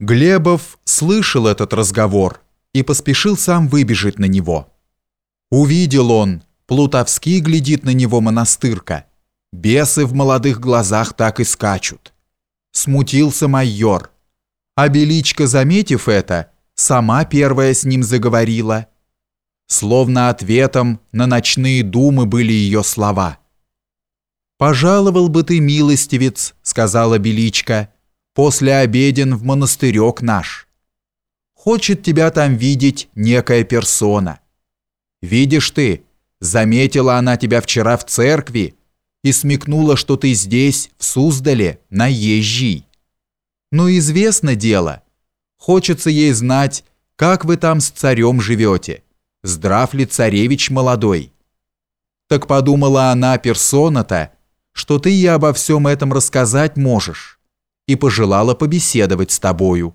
Глебов слышал этот разговор и поспешил сам выбежать на него. Увидел он, Плутовский глядит на него монастырка. Бесы в молодых глазах так и скачут. Смутился майор. А Беличка, заметив это, сама первая с ним заговорила. Словно ответом на ночные думы были ее слова. «Пожаловал бы ты, милостивец», — сказала Беличка, — после обеден в монастырек наш. Хочет тебя там видеть некая персона. Видишь ты, заметила она тебя вчера в церкви и смекнула, что ты здесь, в Суздале, наезжий. Но известно дело. Хочется ей знать, как вы там с царем живете, здрав ли царевич молодой. Так подумала она, персона-то, что ты ей обо всем этом рассказать можешь и пожелала побеседовать с тобою.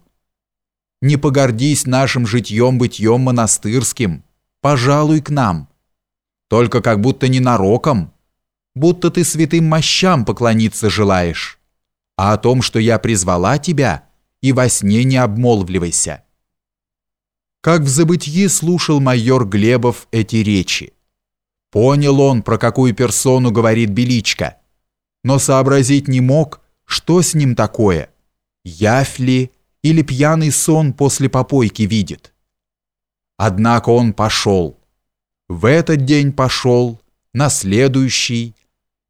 Не погордись нашим житьем-бытьем монастырским, пожалуй к нам. Только как будто ненароком, будто ты святым мощам поклониться желаешь. А о том, что я призвала тебя, и во сне не обмолвливайся. Как в забытье слушал майор Глебов эти речи. Понял он, про какую персону говорит Беличка, но сообразить не мог, что с ним такое? Явь ли или пьяный сон после попойки видит? Однако он пошел. В этот день пошел, на следующий,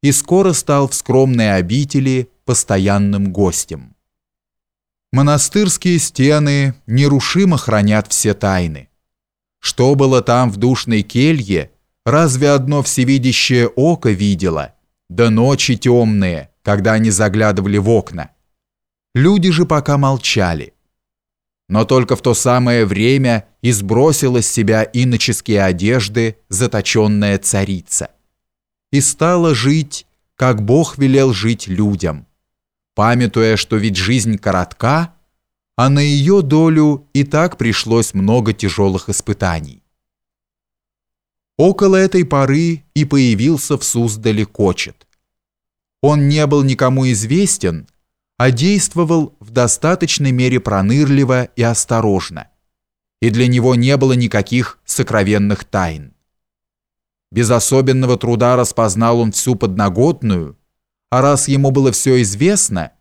и скоро стал в скромной обители постоянным гостем. Монастырские стены нерушимо хранят все тайны. Что было там в душной келье, разве одно всевидящее око видело, да ночи темные, когда они заглядывали в окна. Люди же пока молчали. Но только в то самое время и сбросила с себя иноческие одежды заточенная царица. И стала жить, как Бог велел жить людям, памятуя, что ведь жизнь коротка, а на ее долю и так пришлось много тяжелых испытаний. Около этой поры и появился в Суздале Кочет. Он не был никому известен, а действовал в достаточной мере пронырливо и осторожно, и для него не было никаких сокровенных тайн. Без особенного труда распознал он всю подноготную, а раз ему было все известно,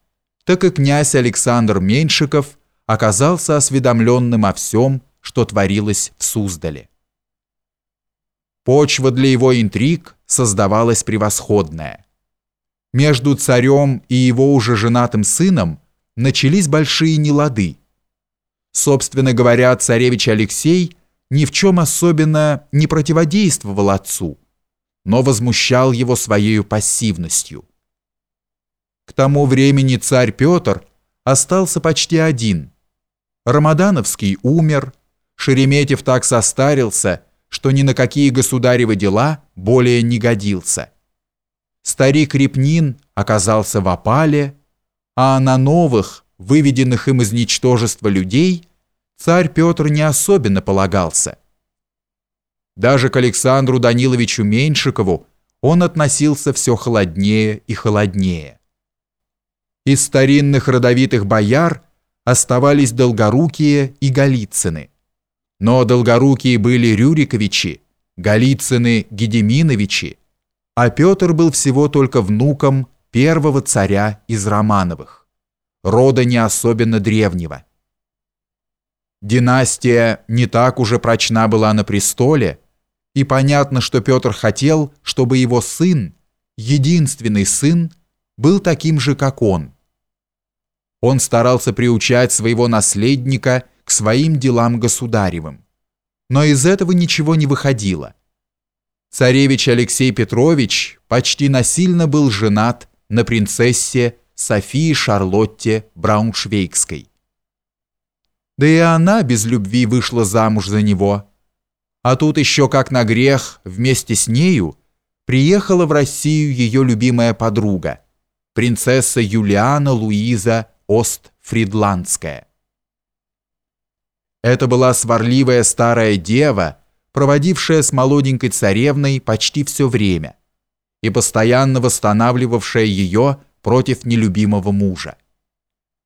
так и князь Александр Меньшиков оказался осведомленным о всем, что творилось в Суздале. Почва для его интриг создавалась превосходная – между царем и его уже женатым сыном начались большие нелады. Собственно говоря, царевич Алексей ни в чем особенно не противодействовал отцу, но возмущал его своей пассивностью. К тому времени царь Петр остался почти один. Рамадановский умер, Шереметьев так состарился, что ни на какие государевы дела более не годился старик Репнин оказался в опале, а на новых, выведенных им из ничтожества людей, царь Петр не особенно полагался. Даже к Александру Даниловичу Меньшикову он относился все холоднее и холоднее. Из старинных родовитых бояр оставались Долгорукие и Голицыны. Но Долгорукие были Рюриковичи, Голицыны – Гедеминовичи, а Петр был всего только внуком первого царя из Романовых, рода не особенно древнего. Династия не так уже прочна была на престоле, и понятно, что Петр хотел, чтобы его сын, единственный сын, был таким же, как он. Он старался приучать своего наследника к своим делам государевым, но из этого ничего не выходило. Царевич Алексей Петрович почти насильно был женат на принцессе Софии Шарлотте Брауншвейгской. Да и она без любви вышла замуж за него. А тут еще как на грех вместе с нею приехала в Россию ее любимая подруга, принцесса Юлиана Луиза Ост-Фридландская. Это была сварливая старая дева, проводившая с молоденькой царевной почти все время и постоянно восстанавливавшая ее против нелюбимого мужа.